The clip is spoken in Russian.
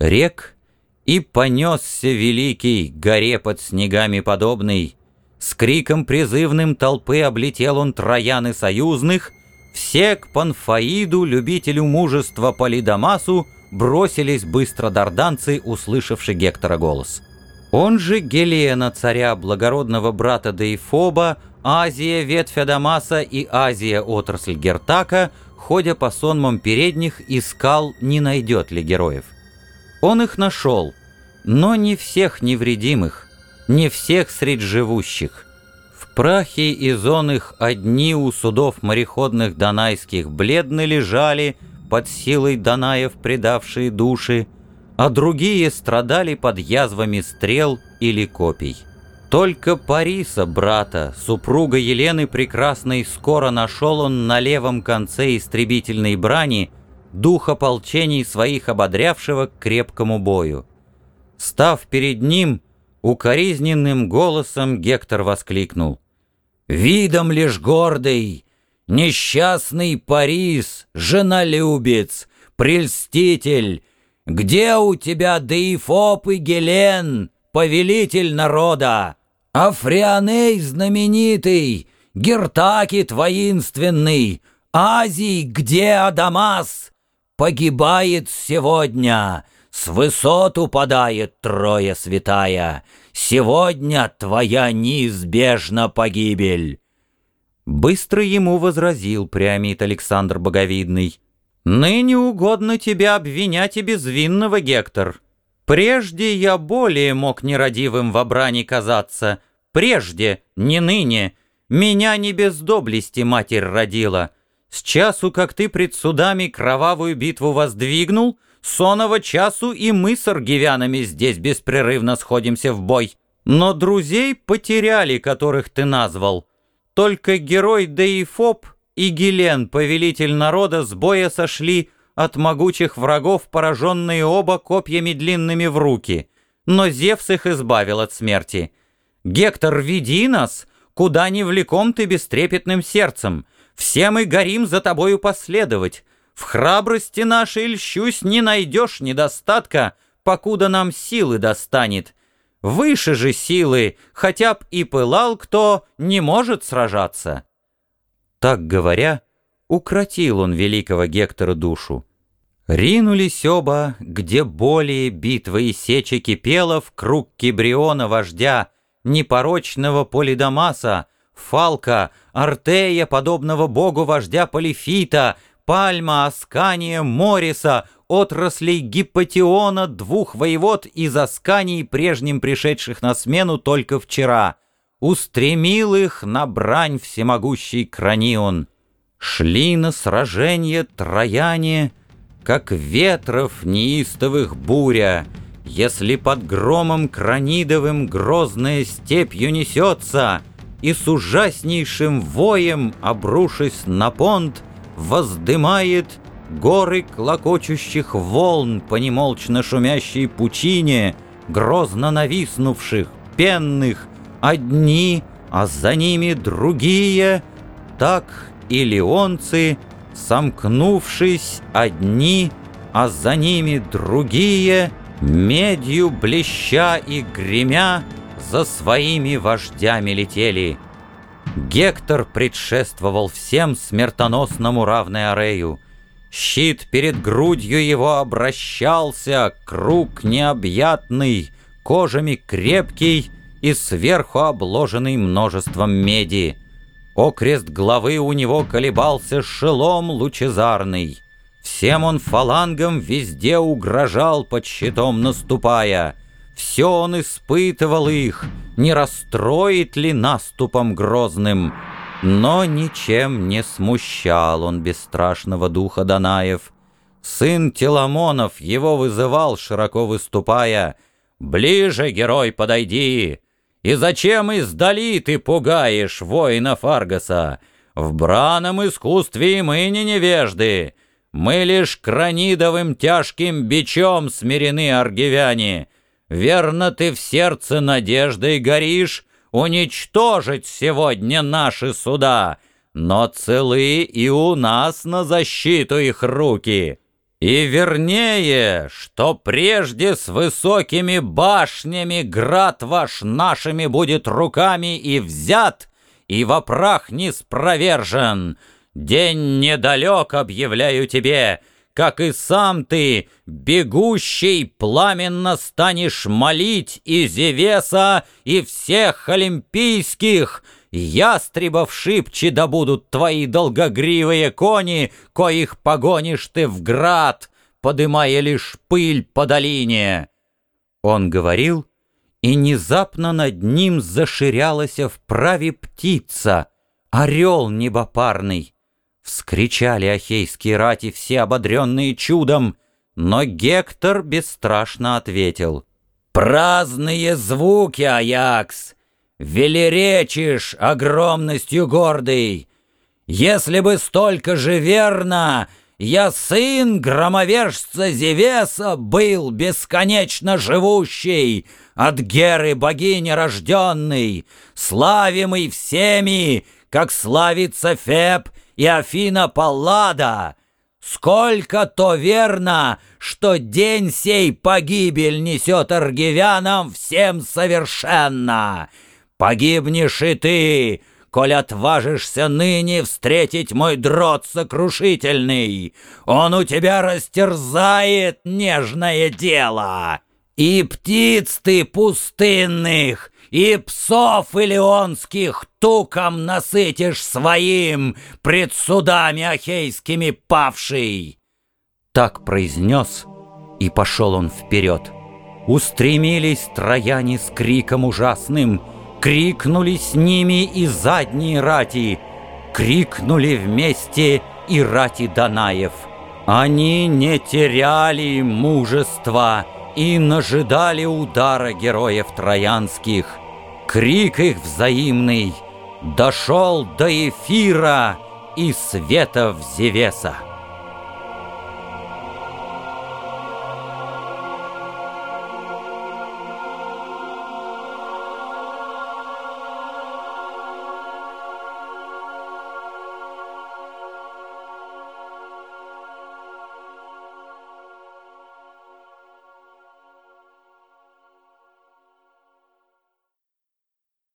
рек, и понесся великий, горе под снегами подобный. С криком призывным толпы облетел он трояны союзных, все к Панфаиду, любителю мужества Полидамасу, бросились быстро дарданцы, услышавши Гектора голос. Он же Гелена, царя благородного брата Деифоба, Азия, ветвь Адамаса и Азия, отрасль Гертака, ходя по сонмам передних, искал, не найдет ли героев. Он их нашел, но не всех невредимых, не всех средь живущих. В прахе из он их одни у судов мореходных донайских бледно лежали, под силой Данаев предавшие души, а другие страдали под язвами стрел или копий. Только Париса, брата, супруга Елены Прекрасной, скоро нашел он на левом конце истребительной брани дух ополчений своих ободрявшего к крепкому бою. Став перед ним, укоризненным голосом Гектор воскликнул. «Видом лишь гордый, несчастный Парис, женолюбец, прельститель, где у тебя Деифоп и Гелен, повелитель народа? Африаней знаменитый, Гертакит воинственный, Азий, где Адамас? Погибает сегодня, с высот упадает Троя святая. Сегодня твоя неизбежна погибель. Быстро ему возразил Приамид Александр Боговидный. «Ныне угодно тебя обвинять и безвинного, Гектор. Прежде я более мог нерадивым в брани казаться. Прежде, не ныне. Меня не без доблести матерь родила. С часу, как ты пред судами кровавую битву воздвигнул, сонного часу и мы с аргивянами здесь беспрерывно сходимся в бой. Но друзей потеряли, которых ты назвал. Только герой Деифоб — и Гелен, повелитель народа, с боя сошли от могучих врагов, пораженные оба копьями длинными в руки. Но Зевс их избавил от смерти. «Гектор, веди нас, куда не влеком ты бестрепетным сердцем. Все мы горим за тобою последовать. В храбрости нашей, льщусь, не найдешь недостатка, покуда нам силы достанет. Выше же силы, хотя б и пылал кто, не может сражаться». Так говоря, укротил он великого Гектора душу. Ринулись оба, где более битва и сеча кипела в круг Кибриона вождя, непорочного Полидамаса, Фалка, Артея, подобного богу вождя Полифита, Пальма, Аскания, Мориса, отраслей Гиппотиона, двух воевод из Асканий, прежним пришедших на смену только вчера — Устремил их на брань всемогущий Кранион. Шли на сражение трояне, Как ветров неистовых буря, Если под громом кранидовым Грозная степью несется, И с ужаснейшим воем, Обрушись на понт, Воздымает горы клокочущих волн По немолчно шумящей пучине, Грозно нависнувших, пенных, одни, а за ними другие, так и леонцы, сомкнувшись одни, а за ними другие, медью блеща и гремя, за своими вождями летели. Гектор предшествовал всем смертоносному равной Арею. Щит перед грудью его обращался, круг необъятный, кожами крепкий, и сверху обложенный множеством меди. Окрест головы у него колебался шелом лучезарный. Всем он фалангом везде угрожал под щитом наступая. Все он испытывал их, не расстроит ли наступом грозным. Но ничем не смущал он бесстрашного духа Данаев. Сын Теламонов его вызывал, широко выступая. «Ближе, герой, подойди! И зачем издали ты пугаешь воина Фаргаса? В браном искусстве мы не невежды. Мы лишь кранидовым тяжким бичом смирены аргивяне. Верно ты в сердце надеждой горишь уничтожить сегодня наши суда, но целы и у нас на защиту их руки. И вернее, что прежде с высокими башнями град ваш нашими будет руками и взят, и во прах не спровержен. День недалек, объявляю тебе, как и сам ты, бегущий, пламенно станешь молить и Зевеса, и всех олимпийских, Ястребов шибче да будут твои долгогривые кони, Коих погонишь ты в град, подымая лишь пыль по долине. Он говорил, и внезапно над ним заширялась в праве птица, Орел небопарный. Вскричали ахейские рати, все ободренные чудом, Но Гектор бесстрашно ответил. «Праздные звуки, Аякс! велеречишь огромностью гордый. Если бы столько же верно, я сын громовержца Зевеса был бесконечно живущий, от Геры богини рожденный, славимый всеми, как славится Феб и Афина Паллада. Сколько то верно, что день сей погибель несет аргивянам всем совершенно, Погибнешь и ты, коль отважишься ныне встретить мой дрот сокрушительный. Он у тебя растерзает нежное дело. И птиц ты пустынных, и псов илионских туком насытишь своим пред судами ахейскими павший. Так произнес, и пошел он вперед. Устремились трояне с криком ужасным — Крикнули с ними и задние рати, Крикнули вместе и рати Данаев. Они не теряли мужества И нажидали удара героев троянских. Крик их взаимный Дошел до эфира и светов Зевеса.